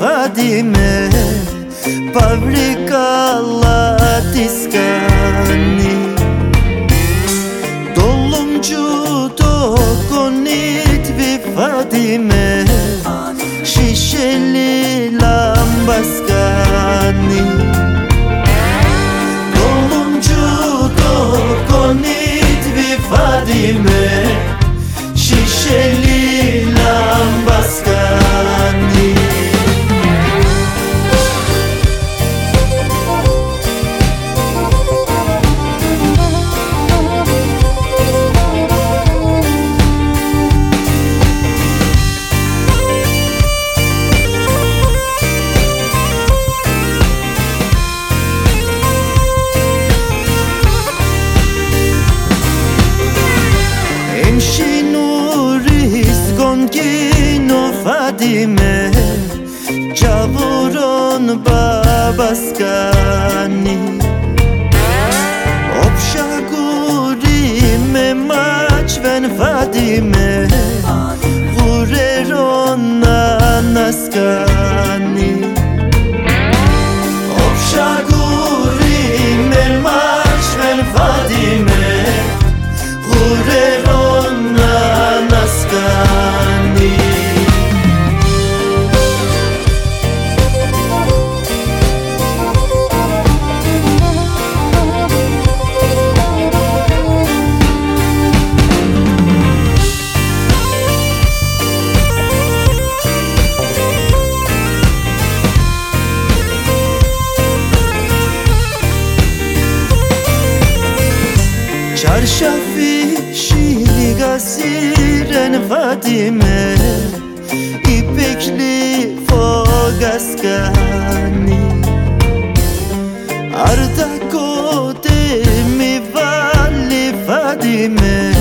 Fadime Pavrika tiskani Dolumcu dokonit vi Fadime Şişeli lambaskani. Dolumcu dokonit vi Fadime babaskani Obşagurime maçven Fadime Gureron Çarşafı şilga siren Fadime İpekli fogaskani Arda kodemi vali Fadime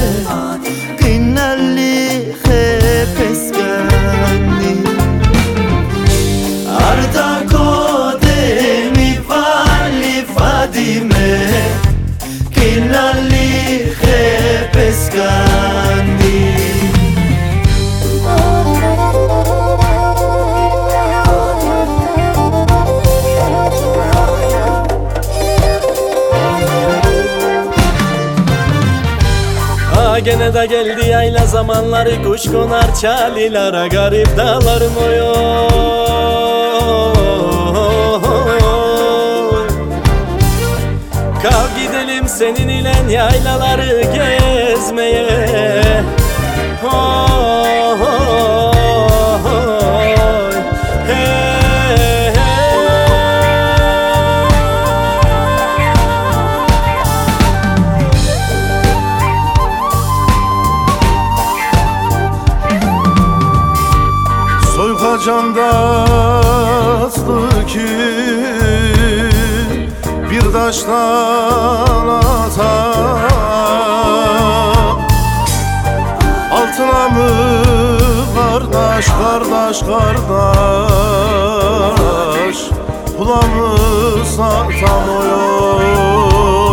Gene de geldi yayla zamanları. Kuş konar çalilara garip dağlarım oy Kalk gidelim senin ile yaylaları. Gezmeye Soykacanda aslı ki bir taştan atar. Altına mı kardeş kardeş kardeş? Pula mı satam oy